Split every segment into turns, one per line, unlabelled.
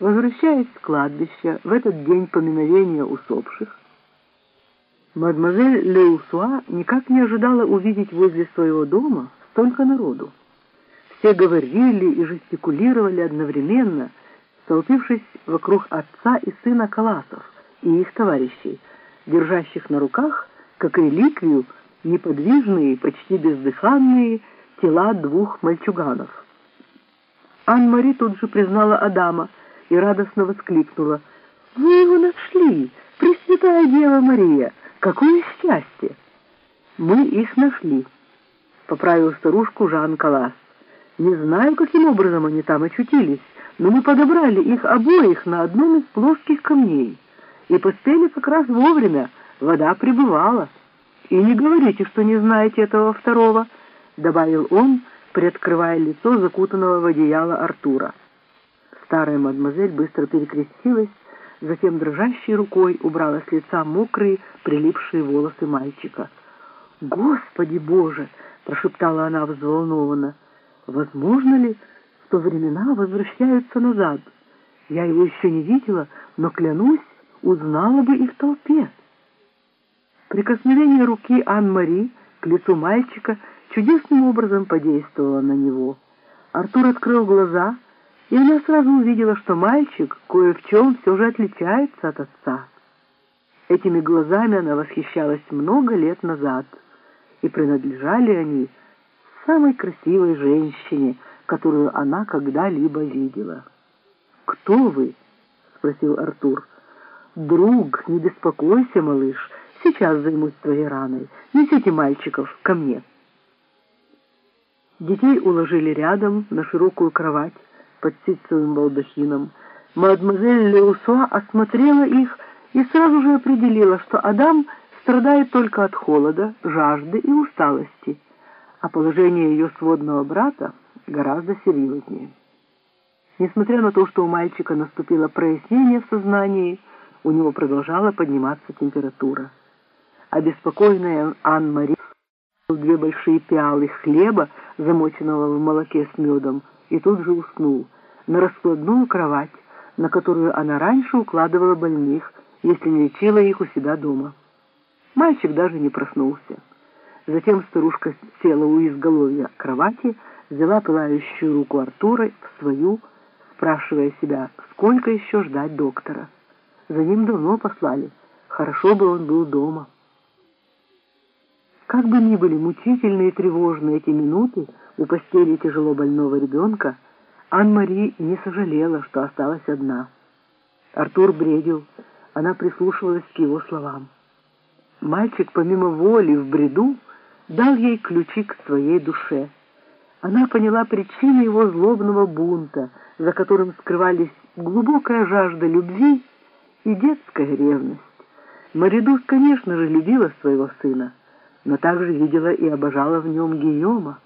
Возвращаясь с кладбища в этот день поминовения усопших, мадемуазель Леусуа никак не ожидала увидеть возле своего дома столько народу. Все говорили и жестикулировали одновременно, столпившись вокруг отца и сына Каласов и их товарищей, держащих на руках, как реликвию, неподвижные, почти бездыханные тела двух мальчуганов. Ан-Мари тут же признала Адама и радостно воскликнула. «Вы его нашли! Пресвятая Дева Мария! Какое счастье!» «Мы их нашли», — поправил старушку Жан Калас. «Не знаю, каким образом они там очутились, но мы подобрали их обоих на одном из плоских камней и поспели как раз вовремя, вода прибывала. И не говорите, что не знаете этого второго», — добавил он, приоткрывая лицо закутанного в одеяло Артура. Старая мадемуазель быстро перекрестилась, затем дрожащей рукой убрала с лица мокрые, прилипшие волосы мальчика. «Господи Боже!» — прошептала она взволнованно. «Возможно ли, что времена возвращаются назад? Я его еще не видела, но, клянусь, узнала бы и в толпе». Прикосновение руки Ан-Мари к лицу мальчика чудесным образом подействовало на него. Артур открыл глаза, и она сразу увидела, что мальчик кое в чем все же отличается от отца. Этими глазами она восхищалась много лет назад, и принадлежали они самой красивой женщине, которую она когда-либо видела. «Кто вы?» — спросил Артур. «Друг, не беспокойся, малыш, сейчас займусь твоей раной. Несите мальчиков ко мне». Детей уложили рядом на широкую кровать под ситцевым балдахином. Мадемуазель Леусуа осмотрела их и сразу же определила, что Адам страдает только от холода, жажды и усталости, а положение ее сводного брата гораздо серьезнее. Несмотря на то, что у мальчика наступило прояснение в сознании, у него продолжала подниматься температура. Обеспокоенная Ан-Мари две большие пиалы хлеба, замоченного в молоке с медом, и тут же уснул на раскладную кровать, на которую она раньше укладывала больных, если не лечила их у себя дома. Мальчик даже не проснулся. Затем старушка села у изголовья кровати, взяла пылающую руку Артура в свою, спрашивая себя, сколько еще ждать доктора. За ним давно послали, хорошо бы он был дома. Как бы ни были мучительны и тревожны эти минуты у постели тяжело больного ребенка, Ан-Мари не сожалела, что осталась одна. Артур бредил, она прислушивалась к его словам. Мальчик, помимо воли, в бреду, дал ей ключи к своей душе. Она поняла причины его злобного бунта, за которым скрывались глубокая жажда любви и детская ревность. Маридус, конечно же, любила своего сына, но также видела и обожала в нем Гийома.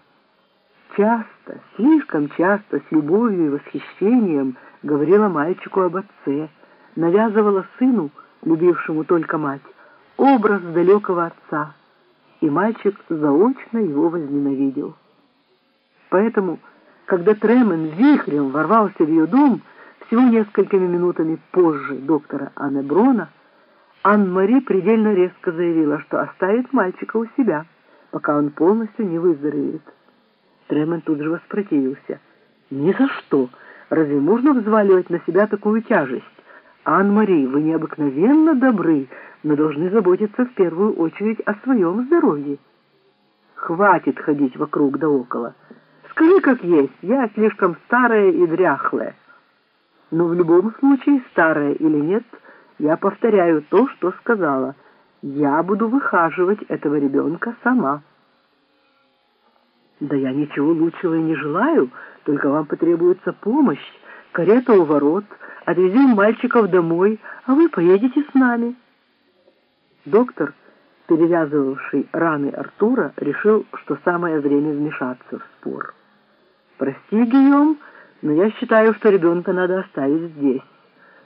Часто, слишком часто, с любовью и восхищением говорила мальчику об отце, навязывала сыну, любившему только мать, образ далекого отца, и мальчик заочно его возненавидел. Поэтому, когда Тремен вихрем ворвался в ее дом, всего несколькими минутами позже доктора Аннеброна, Ан-Мари предельно резко заявила, что оставит мальчика у себя, пока он полностью не выздоровеет. Тремен тут же воспротивился. «Ни за что! Разве можно взваливать на себя такую тяжесть? Ан-Мари, вы необыкновенно добры, но должны заботиться в первую очередь о своем здоровье. Хватит ходить вокруг да около. Скажи, как есть, я слишком старая и дряхлая. Но в любом случае, старая или нет, я повторяю то, что сказала. Я буду выхаживать этого ребенка сама. Да я ничего лучшего и не желаю, только вам потребуется помощь. Карета у ворот, отвезем мальчиков домой, а вы поедете с нами. Доктор, перевязывавший раны Артура, решил, что самое время вмешаться в спор. «Прости, Гийом, но я считаю, что ребенка надо оставить здесь.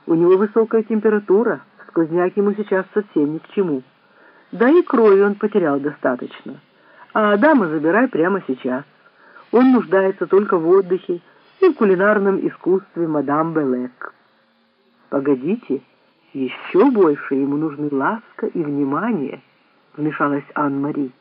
У него высокая температура, сквозняк ему сейчас совсем ни к чему. Да и крови он потерял достаточно. А Адама забирай прямо сейчас. Он нуждается только в отдыхе и в кулинарном искусстве мадам Белек». Погодите, еще больше ему нужны ласка и внимание, вмешалась Ан-Мари.